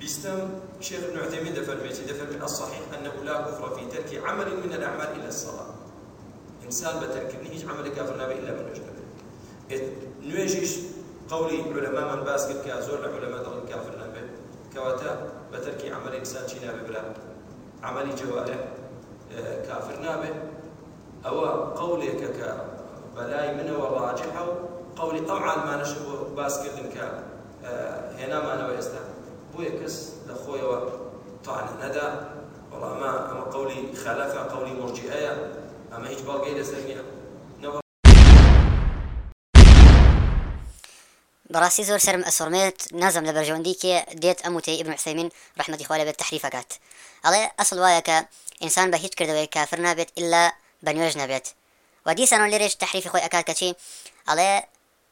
بیستم شێخ ابن عثيمين دەفەرموێتی دەفەرمێ الصحيح أنه لا كفر في ترك عمل من الأعمال إلى الصلاة. ئینسان بە تەرکی هیچ عەمەل کافر نابێ ئیلا من وجنب نوێژیش قولی علەمامان باس کرد کە زۆر لە علەما دەڵن کافر نابێت. کەواتە بە تەرکی عەمەلی ئینسان چی نابێ برا عەمەلی جەوارح آه، کافر نابێت. ئەوە قولێکە کە بەلای منەوە ڕاجحە و قولی ئەم عالمانەش بۆ باسکردن بۆیە کەس لە خۆیەوە تاان نەدا وەڵامە ئەمە قولی خەلەفە قولی مرجئەیە ئەمە هیچ بەڵگەی لەسەر نییە. بەڕاستی زۆر سرم أسرميت نازم لە بەرژەوەندی ديت أموتي ابن عثيمين رحمة إخوالي بێت تحریفەکات على أصل وایە إنسان بهيت بە هیچ کردەوەی إلا نابێت ئللا ودي سنون نەبێت تحريف دیسان أكاد تحریفی على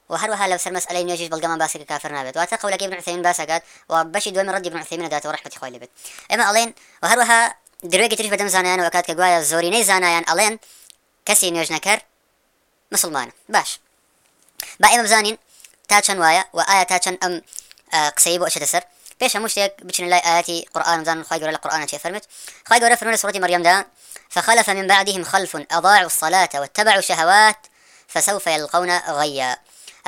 و لو لەو سەر مەسئلەی نوێژیش باسك باسەکە کافر واتا قولك ابن عثەیمین باسكات و بەشی دوێمی ڕەدی ابن عثەیمینە داتەوە ورحمة خۆی لێبێت ئێمە ئەڵێن و هەروەها دروێکی تریش بەدەم زانایانەوە کات کە گوایە زۆرینەی زانایان ئەڵێن کەسی نوێژ نەکەر باش. با ئێمە بزانین تا چەند وایە تاتشن ئایا تا چەند ئەم قسەی بۆ ئەچێتە سەر. پێش هەموو شتێک بچن لای ئاەتی قورآن بزانن خی گەورە لە فرمت چێ فەرمێت. خی فخلف من بعدهم خلف أضاعوا الصلاة واتبعوا شهوات فسوف يلقون غيا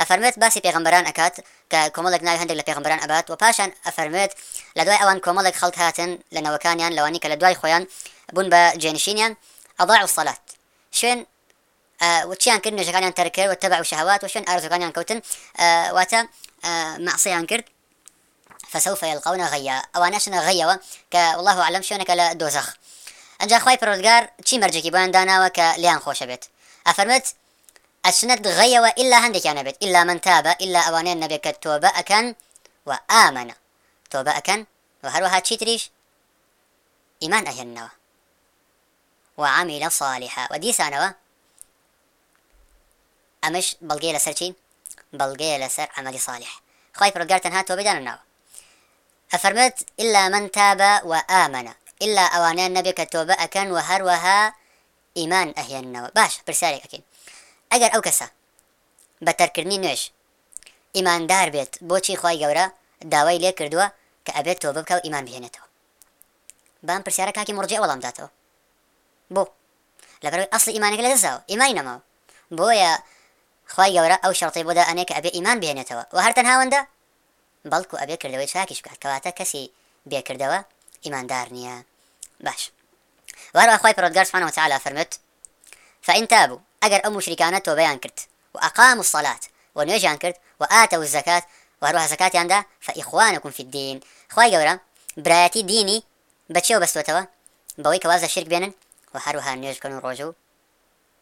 ئەفەرمێت باسی پێغمبەران ئەکات کە کۆمەڵک ناوی هەندێک لە پێغمبەران ئەبات و پاشان ئەفەرمێت لە دوای ئەوان کۆمەڵێک خەڵک هاتن لە نەوەکانیان لەوانی کە لە دوای خۆیان بوون بە جێنشینیان ئەضاع وسەلات شوێن وچیان کرد نوێژەکانیان تەرکرد و تەبع و شەهوات و شوێن ئارزوەکانیان کەوتن واتە معسییان کرد. فسوف يلقون غيا. أو ناشنا غيا ك والله أعلم شنو لا دوزخ انجا خوي برودغار تشي مرجكي بان دانا وك ليان خوشبت افرمت ئەسنت غەیەوە ئللا هەندێکیانە بێت ئللا من تابە ئللا ئەوانەیە نبيك کە تۆبە ئەەکەن و ئامەنە. تۆبە ئەەکەن و هەروەها چی تریش؟ ئیمان ئەهێننەوە. وعامیلە صالحا و دیسانەوە؟ ئەمەش بەڵگەی لەسەر چین بەڵگەیە لەسەر عملی صالح خی پرۆگارتەن هاتۆ بدانناوە أفرمت ئللا من تابە و ئامەنە. ئللا ئەوانیان نەبێت کە تۆبە ئەەکەن و هەروەها ئیمان ئەهێننەوە. باش پرسیارێکەکەین ئەگەر ئەو کەسە بەتەرکردنی نوێش ئیماندار بێت بۆچی خی گەورە داوای لێ کردووە کە ئەبێت تۆ ببکە و ئیمان بهێنێتەوە. بام پرسیارە کاکی مرجێ وەڵام داتەوە. بۆ لەبەرەوەی ئەسڵ ئیمانێک لە دەزاوە ئیمانی نەمەوە بۆیە خی گەورە ئەو شەڵتی بۆدا ئەنێک کە ئەبێ ئیمان بهێنێتەوە. و هەر تەنهاوەندە بەڵکو ئەبێ کردەوەی چاکیش بکات کەواتە کەسی بێکردەوە ئیماندار نییە. باش. وارەخوای پرۆگار سبحانه وتعالى فرمت فإن تابوا ئەگەر ئەو مشریکانە تۆبەیان کرد و ئەقام و سەلات و نوێژیان کرد و ئاتە و زەکات و هەروە زەکاتیاندا فەئیخوانەکم فی الدین خوای گەورە برایەتی دینی بەچێو بەستوتەوە بەوەی کەوازە شرک بێنن و هەروها نوێژ بکەن و ڕۆژە و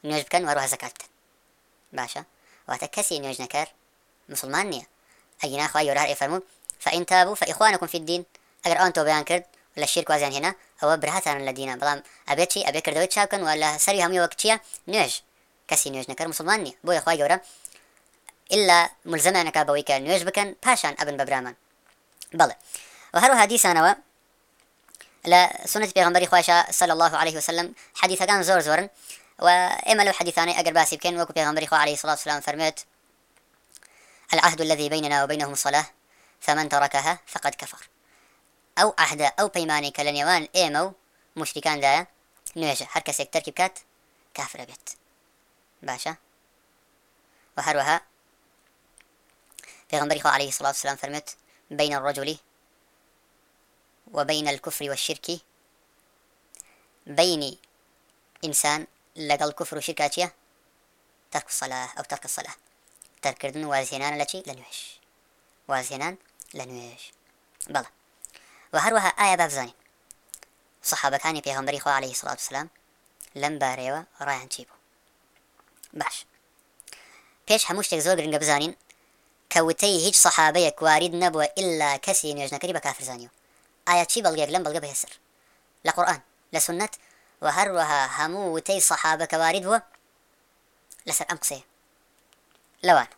نوێژ بکەن و هەروە زەکات بکەن. باشە؟ واتە کەسی نوێژ نەکار مسلمان نییە. ئەگینا خوای گەورە هەر ئێفەرمون فإن تابوا فإخوانكم فی الدين. ئەگەر ئەوان تۆ بەیان کرد لە شرک وازیان هێنا ئەوە برهاتانن لە دینە. بەڵام ئەبێت چی؟ ئەبێ کردەوەی چاکەن و لە سەری هەمووی وەک چییە؟ نوێژ. کەسی نوێژنەکە مسلمان نیە بۆ یخوای گەورە إلا ملزمانەکە بەوەی کە نوێژ بکەن پاشان ئەبن بەبرامان بەڵێ. و هەروە حدیسانەوە لە سنت پێغمبەری خواشە صلى الله عليه وسلم حدیثەکان زۆر زۆرن. و ئێمە لەو حدیثانەی ئەگەر باسی بکەن وەکو پێغمبەری خوا عليه الصلاة والسلام فەرمێت العهد الذي بيننا وبينهم صلاة فمن تركها فقد كفر. ئەو عهدە ئەو پەیمانەی کە لە نێوان ئێمە و مشتکاندایە نوێژە. هەر کەسێک تەرکی باشە. و هەروەها پێغمبەری خۆ عليه الصلاة سلام فەرمێت بین الرجل وبين الكفر والشرك بين إنسان لقل الكفر وشركة ترك الصلاة أو ترك الصلاة ترك كردن لن لچي لنويش لن لنويش بلى وهروها آية بابزاني صحابة كاني في خو عليه الصلاة والسلام لم باريوة رايان تشيبو باش. پێش هەموو شتێک زۆر گرنگە بزانین کەوتەی هیچ سەحابەیە کوارید نەبووە ئللا کەسی نوێژنەکەی بە کافرزانیوە ئایا چی بەڵگەێک لەم بەڵگە بەهێسر؟ لە قورآن لە سنت و هەروەها هەموو وتەی سەحابە کەوارید بووە؟ لەسەر ئەم قسەیە. لەوان.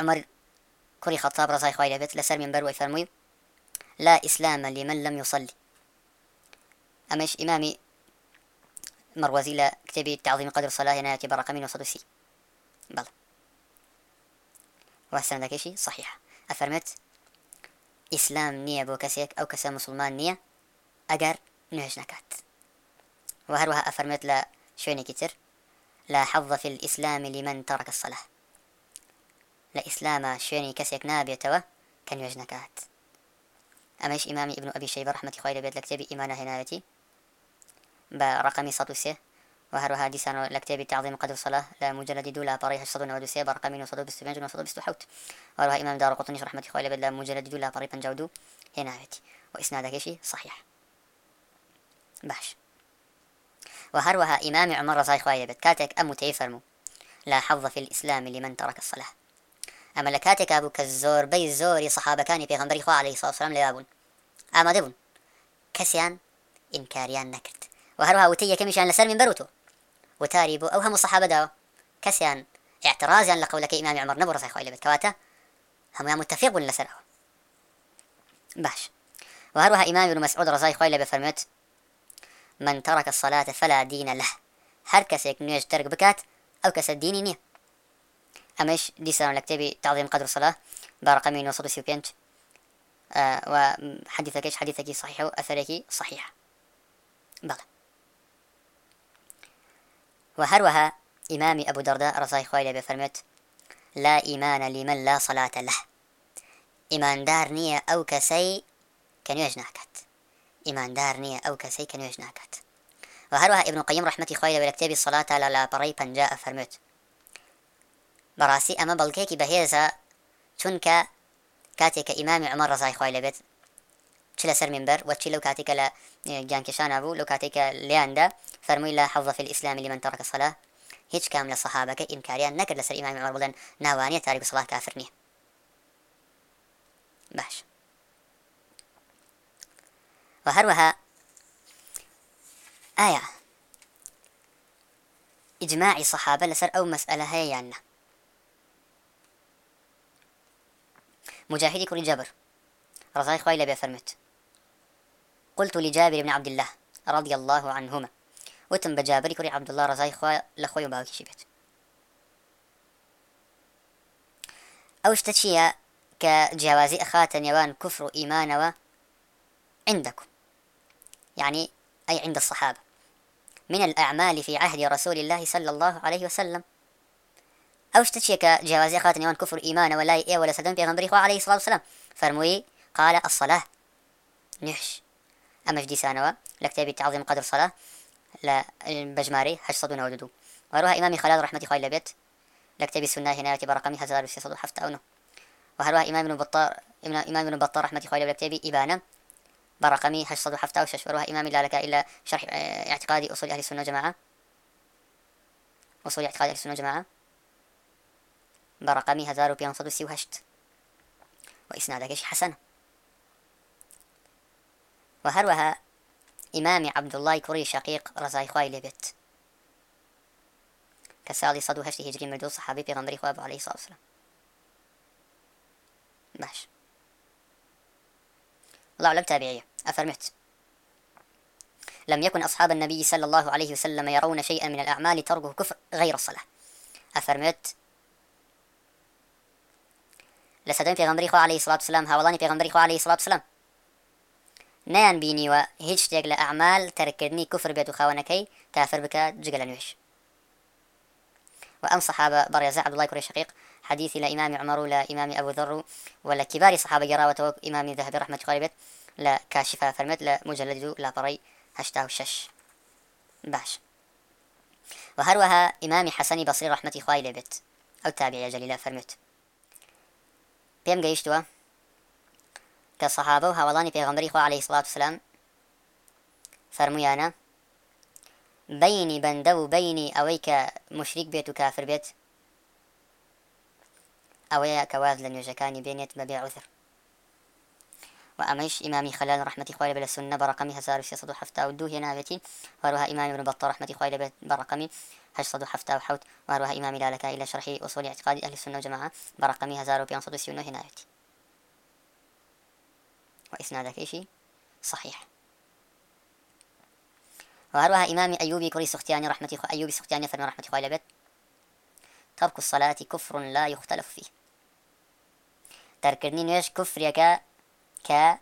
عمر کوری خەتاب ڕزای خوای لەبێت لەسەر من بەروی فەرمووی لا ئیسلامە لمن لم يصلي ئەمەش ئیمامی مەڕوەزی لە کتێبی تعظيم قدر سەلا هێنایەتی بە ڕقمی 1930 بەڵێ وەسەندەکەشی صحیح. ئەفەرمێت ئیسلام نییە بۆ کەسێک ئەو کەسە مسلمان نییە ئەگەر نوێژ نکات. و هەروەها ئەفەرمێت لە شوێنێکی تر لا حظ في الإسلام لمن ترك الصلاة لا إسلام شويني كسيك نابيتوا كان يجنكات أمش إمامي ابن أبي شيبة رحمة الله بيت لكتابي إيمانا هنايتي بە ڕقمی 1970 و هەروەها دیسان لە کتێبی تعظیم قدر صلاة لە مجلدی دو لە پاڕی 1993 بە ڕقمی 1925 و 1927 وهەروەها ئیمام دارقطنیش رحمەتی خوای لەبێت لە مجلدی دو لە پاڕی 52 هێناوێت. و ئیسنادەکەشی صحیح. باش. و هەروەها ئیمامی عمر ڕزای خوای لەبێت. کاتێک ئەم وتەی فەرموو لا حظ في الإسلام لمن ترك الصلاة. أما لكاتك أبو كزور بي کە صحابة كان في غنبري خوا عليه ساسلام لێوا لابون أما دبون كسيان إنكاريان نكرت و هەروها وتی یەکەمیشان لەسەر من بەروتۆ وتاری أوهم ئەو هەموو سەحابەداوە کەسیان لقولك لە قولەکەی ئیمامی عمر نەبوو ڕسای خۆی لەبێت کەواتە هەمویان متفق بوون لەسەر ئەوە. باش. و هەروها ئیمامی بن مەسعود ڕزای خۆی لە من ترك الصلاة فلا دين له. هر کەسێک ترك بكات أو ئەو کەسە دینی نییە. ئەمەش دیسان لە کتێبی تعظيم قدر صلاة وصدو سيوبينت وحديثك إيش حديثك صحيح و آه، صحيح بەڵێ و هەروەها ئیمامی ئەبوو دەردا ڕزای خۆی لە لا ئیمانە لیمە لا سەلاتە لە ئیماندار نییە ئەو کەسەی کە نوێژ ناکات. ئیماندار نییە ئەو کەسەی کە نوێژ ناکات. و هەروەها ئبن قیم ڕحمەتی خۆی لە کتێبی سەلاتە لە لاپەڕی پنج ئەفەرمێت بەڕاستی ئەمە بەڵکێکی بەهێزە چونکە کاتێک کە ئیمامی ئەمە ڕزای خۆی لەبێت چ لەسەر منبەر وەچی لەو کاتێکە لە جان بوو أبو کاتێک کە لیاندا فەرمووی لە حەوظف ئیسلامی لمن تەڕکە سەلا هیچ کام لە سەحابەکە ئینکاریان نەکرد لەسەر ئیمامی عمر بڵێن ناوانیە تاریک سڵات کافر نییە. باش. و هەروەها ئایا ئیجماعی سەحابە لەسەر ئەو مەسئلە هەیە یان نە؟ مجاهدی کوڕی جەبر. ڕزای خوای لەبێ فەرمێت قلت لجابر بن عبد الله رضي الله عنهما. وتم بجابر كري عبد الله رضي خوا لخوي باوكي شبت ئەو شتە چییە کە جیاوازی كفر إيمان و عندكم. يعني أي عند الصحابة. من الأعمال في عهد رسول الله صلى الله عليه وسلم. أو شتشيك جوازي خاتن يوان كفر إيمان ولا إيه ولا سدن بيغنبري عليه الصلاة والسلام. فرموي قال الصلاة نحش. ئەمەش دیسانەوە لە کتێبی تعظیم قدر سەلا لە صدونا ودودو وروها ئیمامی خلال رحمەتی خوای لەبێت لە کتێبی سنە هێنایەتی بەڕقمی 1970 وهروها ئیمام ابن بطار ئیمام ابن بطار رحمەتی خوای لە کتێبی ئیبانە بەڕقمی 1976 وهروها لا لك إلا شرح اعتقادی أصول أهل السنة جماعة وصول اعتقاد أهل السنة جماعة برقمي 1538 وإسنادك شي حسن و هەروەها ئیمامی الله کوڕی شقیق ڕزای خوای لێبێت. کە ساڵی 1970 هجری مردو سحابی پێغەمبەری خوا عەلەیهی ساوسرە باش. الله لم تابعية أفرمت لم يكن أصحاب النبي صلى الله عليه وسلم يرون شيئا من الأعمال ترقه كفر غير الصلاة أفرمت لسدن في غمري خو عليه الصلاة والسلام هاولاني في غمري خو عليه الصلاة والسلام نەیان بینیوە هیچ شتێک لە ئەعمال تەرکردنی کوفر بێت و خاونەکەی کافر بکە جگە لە نوێش. و ئەم سەحابە بەڕێزە عبدڵای کوڕی شقیق حدیثی لە ئیمامی عمەر و لە ئیمامی ئەبوذڕ و و لە کیباری سەحابە گەڕاوەتەوە ئیمامی ذهبی رحمەتی خوای بێت لە کاشفا فەرمێت لە مجلد و لاپەڕی 86 باش. و هەروەها ئیمامی حەسەنی بەسری ڕحمەتی خوای لێبێت ئەو تابعە جەلیلە فەرمێت. پێم گەیشتووە کە سەحابە و هەوڵانی پێغمبری خوا عليه سڵات وسلام فەرمویانە بینی بەندە و بینی ئەوەی کە مشریک بێت و کافر بێت ئەوەیە کە واز لە نوێژەکانی بێنێت بە بێ عوتر و ئەمەش ئیمامی خەلال ڕحمەتی خوای لەبێت لە سنە بە ڕقمی 1972 هێناوێتی هەروها ئیمامی بن بەتە ڕحمەتی خوای لەبێت بە ڕقمی 1970 وهروها إمام لالكائي إلى شرح أصول اعتقاد أهل السنة والجماعة برقمي 1539 هنايتي وإسنادكيشي صحيح وهروها إمام أيوبي كري سختياني رحمة خو... أيوبي سختياني فرمي رحمة خوالي بيت ترك الصلاة كفر لا يختلف فيه تركردني نيش كفر يكا كا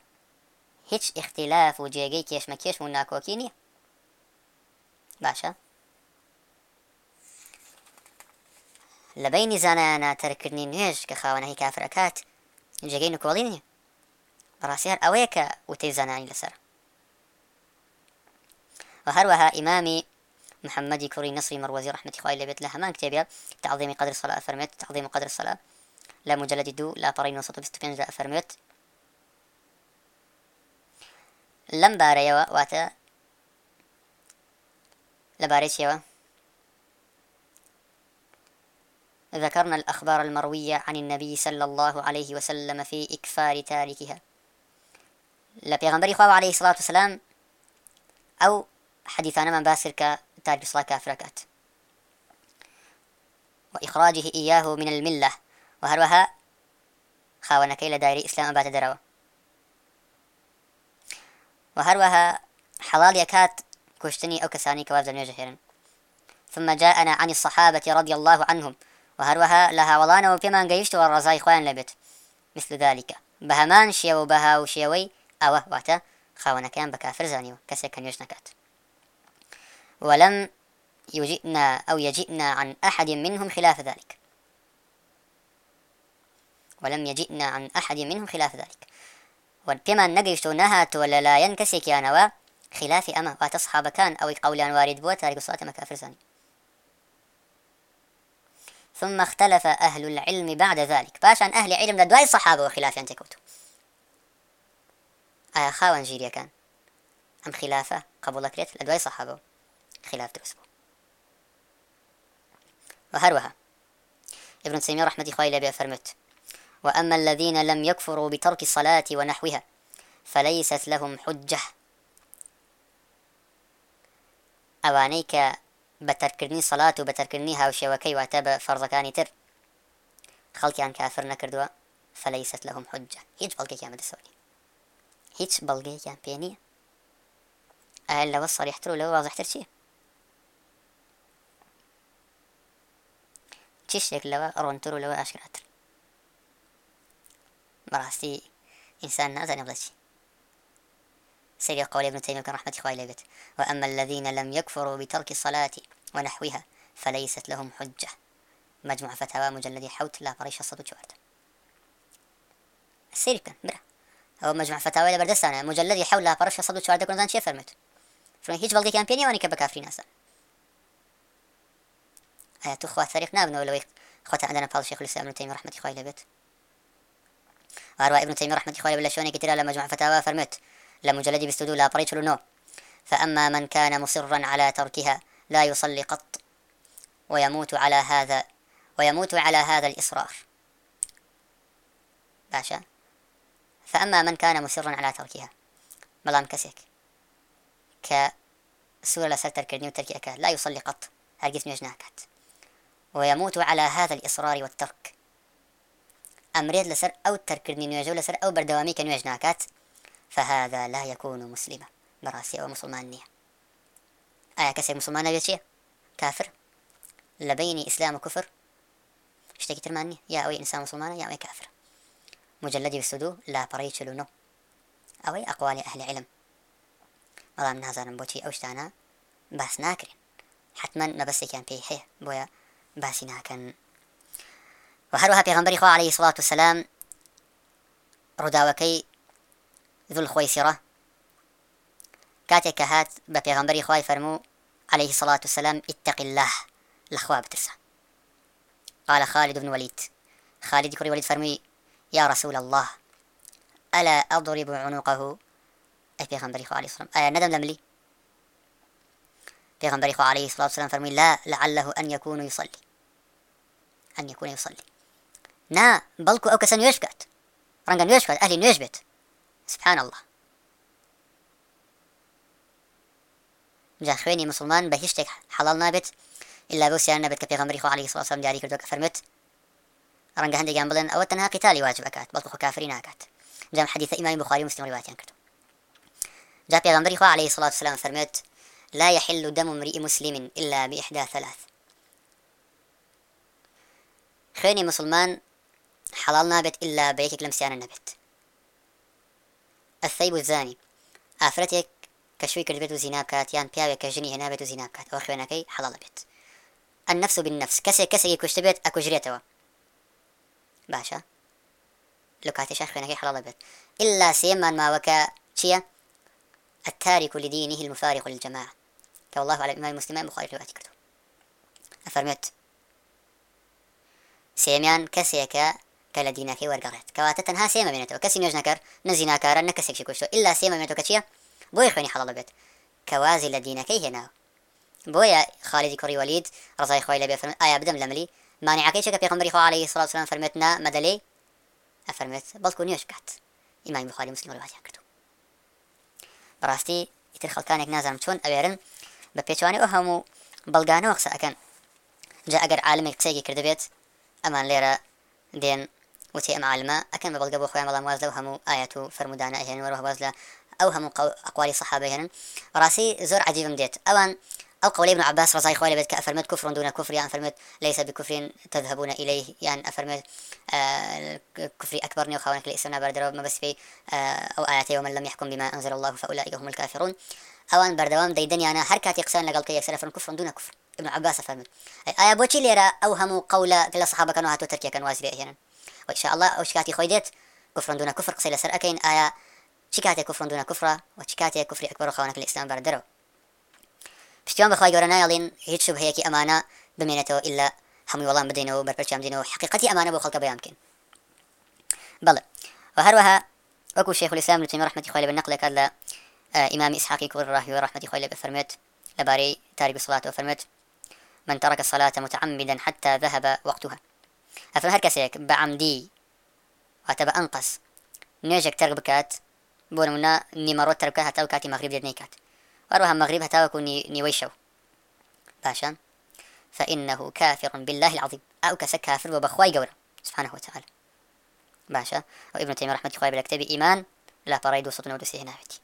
هيتش اختلاف وجيجي كيش ما كيش وناكوكيني باشا لبيني زانانا ترك نيش كخاوانا هي كافر أكات جێگەی نکۆڵی بەڕاستیان ئەوەیە کە وتەی زانانی لەسەر. و هەروەها ئیمامی محمدی کوڕی نصری مروزی رحمتی خوای لەبێت لە هەمان کتێبە تعظیمی قدر صلاة فەرمێت تعظیم قدر صلاة لە مجلدی دوو لا پەڕی 925 دا فەرمێت لەم بارەیەوە واتە لەبارەی چیەوە ذكرنا الأخبار المروية عن النبي صلى الله عليه وسلم في إكفار تاركها. لە پێغمبەری خوا عليه سلاات وسلام ئەو حەدیثانەمان من کرد کە تاکی كافركات وإخراجه إياه من الملة وهروها خاونەکەی لە دایری إسلام باتە دروا وهروها حلال يكات كشتني أو كساني کەسانی کەوا ثم جاءنا عن الصحابة رضي الله عنهم وهروها لها ولانا وفيما قيشت والرزاي خوان لبت مثل ذلك. بهمان شيو بها وشيوي ئەوە واتە خاونەکەیان بە کافر زانیوە کەسێک کە نکات. ولم يجئنا أو يجئنا عن أحد منهم خلاف ذلك. ولم يجئنا عن أحد منهم خلاف ذلك. وبيمان نقيشتو نهات ولا لا ينكسي كيانوا خلاف أما وتصحاب كان أو قولان وارد بوا تارك صلاة مكافر زاني. ثم اختلف أهل العلم بعد ذلك. باشا أهل علم لدواء الصحابة وخلاف ينتكوتو. ئایا خاوەن ژیریەکان؟ ئەم خلافە قبولەکرێت لە دوای سەحابە خلاف دروست بوو. و هەروەها ابن تيمية رحمة الله لبي فرمت وأما الذين لم يكفروا بترك الصلاة ونحوها فليست لهم حجة. ئەوانەی کە بەتەرکردنی سەلات و بەتەرکردنی هاوشێوەکەی واتە بە فەرزەکانی تر خەڵکیان کافر نەکردووە لهم لەهم هيج هیچ بەڵکێکیان بەدەسەوەنی هیچ بەڵگەیەکیان پێ نییە. ئایا لەوە سەریحتر و لەوە وازحتر چییە؟ چی شتێک لەوە ڕۆنتر و لەوە ئاشکراتر؟ بەڕاستی ئینسان نازانێ بڵێ چی؟ سيري قولي ابن تيمية رحمة خوي لبت وأما الذين لم يكفروا بترك الصلاة ونحوها فليست لهم حجة. مجموعة فتاوى مجلد حوت لا بريش صدو جوارد سيري برا. ئەو مەجمع فتاوی لە بەردەستانە. مجلدی حول لا پرش 114 کوردان چی فرمت فرن هیچ بەڵگەکیان پێ نیوانی کە بە ناسا. ئایا تو خوا تاریخ نابنەوە لەوەی خواتە ئەندەنە پاڵ شیخ ابن تیمی رحمەتی خوای لەبێت؟ واروا ابن تیمی رحمەتی خوای لە شوێنێکی ترا لە مەجمع فتاوی فرمت لە مجلدی 22 لا پرش 49 فأما من كان مصرا على تركها لا يصلي قط ويموت على هذا ويموت على هذا الإصرار. باشا. فأما من كان مصرا على تركها. ملام كسيك. ك سورة لسر وتركي أكاد. لا يصلي قط. هرقز نجناكات ويموت على هذا الإصرار والترك. أمريد لسر أو تەرکردنی نوێژە لسر أو بردواميك بەردەوامی فهذا لا يكون مسلما. بەڕاستی أو مسلمانية نییە ئایا مسلمان نەوێت چیە کافر لە بینی ئیسلام و کوفر شتێکی ترمان نیە یا ئەوەی ئینسان مجلدی سودو لا پڕی چلونە ئەوەی ئەقوالی ئەهل علم. بەڵام نازانم بۆچی ئەو شتانە باس ناکرێن. حتما مەبەستێکیان پێی هەیە بۆیە باسی ناکەن. و هەروها پێغمبەری خوا عليه سڵات و سەسلام ڕووداوەکەی ذل خۆی سیڕە کاتێک کە هات بە پێغمبەری خوای فەرموو عليه سڵات و سەسلام اتق الله لەخوا بترسە. قال خالد بن وليد خالد کوڕی وليد فرمي يا رسول الله. ألا أضرب عنقه؟ أي پیغمبری خواه علیه السلام. آیا ندم لملی پیغمبری خواه علیه السلام فرمي لا لعله أن يكون يصلي. أن يكون يصلي. نا بلكو أو كسن يشكت رنقا يشكت أهلي کات سبحان الله جا خويني مسلمان بهشتك حلال نابت حەڵال نابێت إلا بەوسیان نەبێت کە پێغمبری خۆ عليه السلام دیاری کردووە کە فەرمێت ڕەنگە هەندێکیان بڵێن ئەوە تەنها قتالی واجب ئەکات بەڵکو خۆ کافری ناکات. جام حدیثە ئیمامی بخاری مسلم روایتیان کرد. جا پێغەمبەری خوا علیه الصلاة والسلام فرمێت لا يحل دم امرئ مسلم إلا بإحدى ثلاث. خيني مسلمان حلال نابت إلا بەیەکێک لمسيان سیانە الثيب الزاني. افرتك كشوي كربت کردبێت و زینا بکات یان پیاوێک کە ژنی هێنابێت حلال بيت النفس بالنفس. كسي کەسێکی کوشتبێت ئەکوژرێتەوە. باشە. لە کاتێشە خوێنەکەی حڵە بێت. إلا سێمان ماوەکە چییە؟ التارك لدينه المفارق للجماعة. كوالله على الإمام المسلم بخاري رواية كردو أفرمت سێمیان کەسێکە كلا دينك دینەکەی وەرگەڕێت ها سيما سێمە كسي کەسی نوێژ نەکەر نەزیناکارە نە کەسێکی کوشتۆ ئللا سێمە بێنێتەوە چییە بۆی خوێنی حەڵە بێت کەوازی لە دینەکەی هێناوە بۆیە خالیدی کوڕیوەلید ڕزای خۆی لە بێفرن ئایا بدەم لە مانعەکەی کە پێغمبەری خوا علیه الصلاة والسلام فرمێت نا مەدەلێ ئەفەرمێت بەڵکو نیوەش بکات. ئیمامی بخاری مسلم ڕوایەتیان کردو بەڕاستی ئیتر خەڵکانێک نازانم چۆن ئەوێرن بە پێچوانی ئەو هەموو بەڵگانەوە قسە ئەەکەن. جا ئەگەر عالمێک قسێکی کردبێت ئەمان لێرە دێن وتی ئەم عالمە ئەەکەن بە بەڵگە بۆ خۆیان بەڵام واز لەو هەموو ئاەت و فرەرمودانە ئەهێنەوە واز لە ئەو هەموو ئەقوای سەحابهێنن ڕاستی زۆر عجیبم دێت. ئەوان أو قول ابن عباس رضي الله عنه كأفرمت كفر دون كفر يعني أفرمت ليس بكفر تذهبون إليه يعني أفرمت آه كفر أكبر نيو خوانك لإسلام بردرو ما بس في آه أو آياتي ومن لم يحكم بما أنزل الله فأولئك هم الكافرون. أوان بردوام ديدن يعني هر كاتي قسان لقل كي يكسر أفرمت كفر دون كفر ابن عباس أفرمت آية بوشي ليرا أوهموا قول كلا صحابة كانوا هاتوا تركيا كانوا وازري أحيانا وإن شاء الله أو شكاتي خويدت كفر دون كفر قصي لسر أكين شكاتي كفر دون كفر وشكاتي كفر أكبر خوانك الإسلام بردرو پشتیان بەخوای گەورە نایڵین هیچ شوبهەیەکی ئەمانە بمێنێتەوە ئللا هەمووی وەڵام بدەینەوە بەرپەرچام دێنەوە حقیقەتی ئەمانە بۆ خەڵکە بەیان بکەین. بەڵێ هەروەها وەکو شێخ الاسلام لتیمی رحمة خوای بن نقلك کات لە ئیمامی ئیسحاقی کوڕ ڕاهی و رحمەتی خوای لەبەر فەرمێت لەبارەی تاریک سڵات فەرمێت من ترك الصلاة متعمدا حتى ذهب وقتها أفهم هر كسيك بعمدي واتبع أنقص نيجك تربكات بونمنا نيمارو ترك بكات حتى مغرب دير نيكات وروها مغرب هتاوكو نيويشو. باشا. فإنه كافر بالله العظيم. أو كسك كافر وبخواي قورا سبحانه وتعالى. باشا. وابن تيمية رحمة الله بالكتاب إيمان. لا برايد وسطنا ودسي هنا بتي.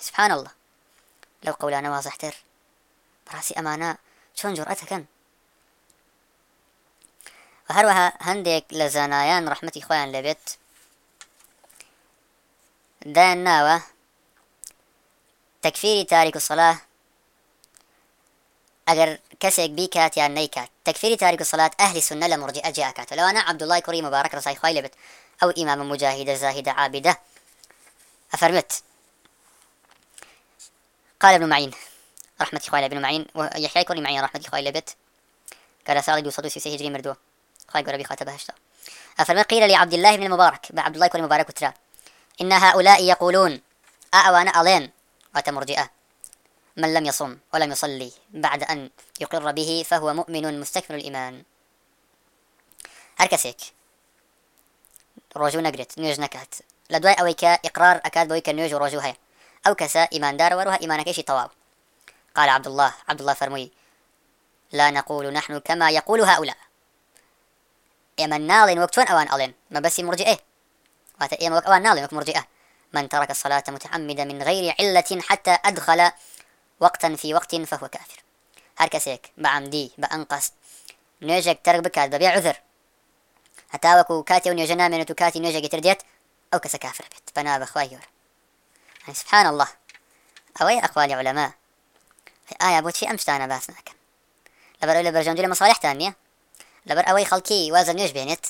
سبحان الله. لو قولانا واضح تر. براسي أمانة شون جرأتك وهروها هندك لزنايان رحمتي خوان لبيت. دان ناوة. تەکفیری تاریک و سەلا ئەگەر کەسێک بیکات نيكات نیکات تارك تاریک و سەلات ئەهلی سنە لە مرجی ئەجێ ئاکات. لەوانە عەبدوڵای کوڕی مبارەک ڕزای خوای لەبێت. ئەو ئیمامە مجاهیدە زاهیدە عابدە قال ابن معين رحمة خوالي ابن معين ويحيى كوري معين رحمة خوالي لبيت قال سالي دوسدو سيسي هجري مردوه خاي قربي خاتب هشتا أفرمي قيل لعبد الله بن المبارك بعبد الله كوري مبارك وترى إن هؤلاء يقولون أأوان ألين وتمرجئة. من لم يصم ولم يصلي بعد أن يقر به فهو مؤمن مستكمل الإيمان. هركسيك ڕۆژ و نەگرێت نوێژ نەکات. أويكا إقرار أكاد بويكا ئقرار ئەکات أو كسا إيمان دار وروها هەیە. ئەو طواب قال عبد الله عبد الله فرموي لا نقول نحن كما يقول هؤلاء. إيمان نالين وقتون أوان ألين ما بس مرجئه. واتا إيمان وەک وقت مرجئة. من ترك الصلاة متعمدا من غير علة حتى أدخل وقتا في وقت فهو كافر. هر کەسێک بعمدي بأنقص بە ترك نوێژێک تەرک عذر. هەتاوەکو كاتي ونيجنا من نامێنێت نيجك ترديت أو كسكافر بيت بنا کەسە يعني سبحان الله أوي ئەخوالی علماء ئایا بۆچی ئەم شتانە باس ناکەن لەبەر لە بەرژەندوی لە مەساڵحتان نییە؟ لەبەر ئەوەی خەڵکی وازە نوێژ بێنێت؟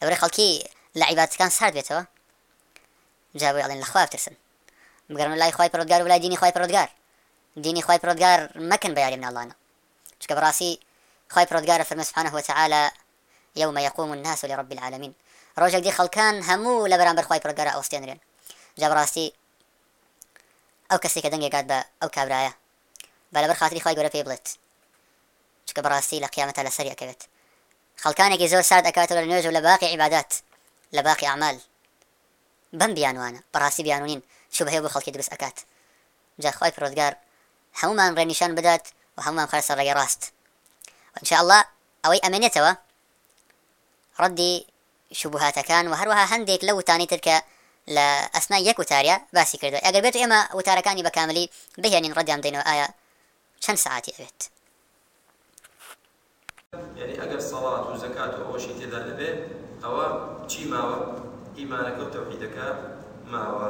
لەبەر خەڵکی لە عیباتەکان سارد جابوی ئەڵێن لەخوا ترسن بگەرم لای خی پرۆگار و لای دینی خی پرۆگار دینی خی پرۆگار مەکن بە یاری ناڵانە. چکە بڕاستی خی پرۆگارە فرمەسحانە وتەعاالە یومە يقوم الناس لرب العالمين ڕۆژێک دي خەڵکان هەموو لە بەرامبەر خی پرۆگار ئەوستێنرێن جا بڕاستی ئەو کەسێکە دەنگێکات بە ئەو کابراایە بەلەبەر خااتری خی گەورە پێ بڵێت. چکە بەڕاستی لە قیامەتە لەسەریەکەوێت خەڵکانێکی زۆر سارد ئەکاتەوە لە نوێژ و لە باقی عیبادات لە بم بیانوانە بەڕاستی بیانونین چوب هەیە بۆ خەڵکی دروست ئەکات. جاخوای پرۆزگار هەمومان ڕێنیشان بدات و هەمومان خەر سەر ڕێگە ڕاست. الله ئەوەی ئەمێنێتەوە ڕەدی شوبهاتەکان و هەروەها هەندێک لە وتانی ترکە لە ئەسنا یەک وتارە باسی کردو ئەگەر بێت ئێمە وتارەکانی بە کاملی بهێنین ڕەدیان دێنەوە ئایا چەند ساعتی ئەوێت. ئەگەر سەڵات و زەکات و ئەوەشی تێدا دەبێت ئەوە چی ماوە؟ ئیمانەکە و تەوحیدەکە ماوە.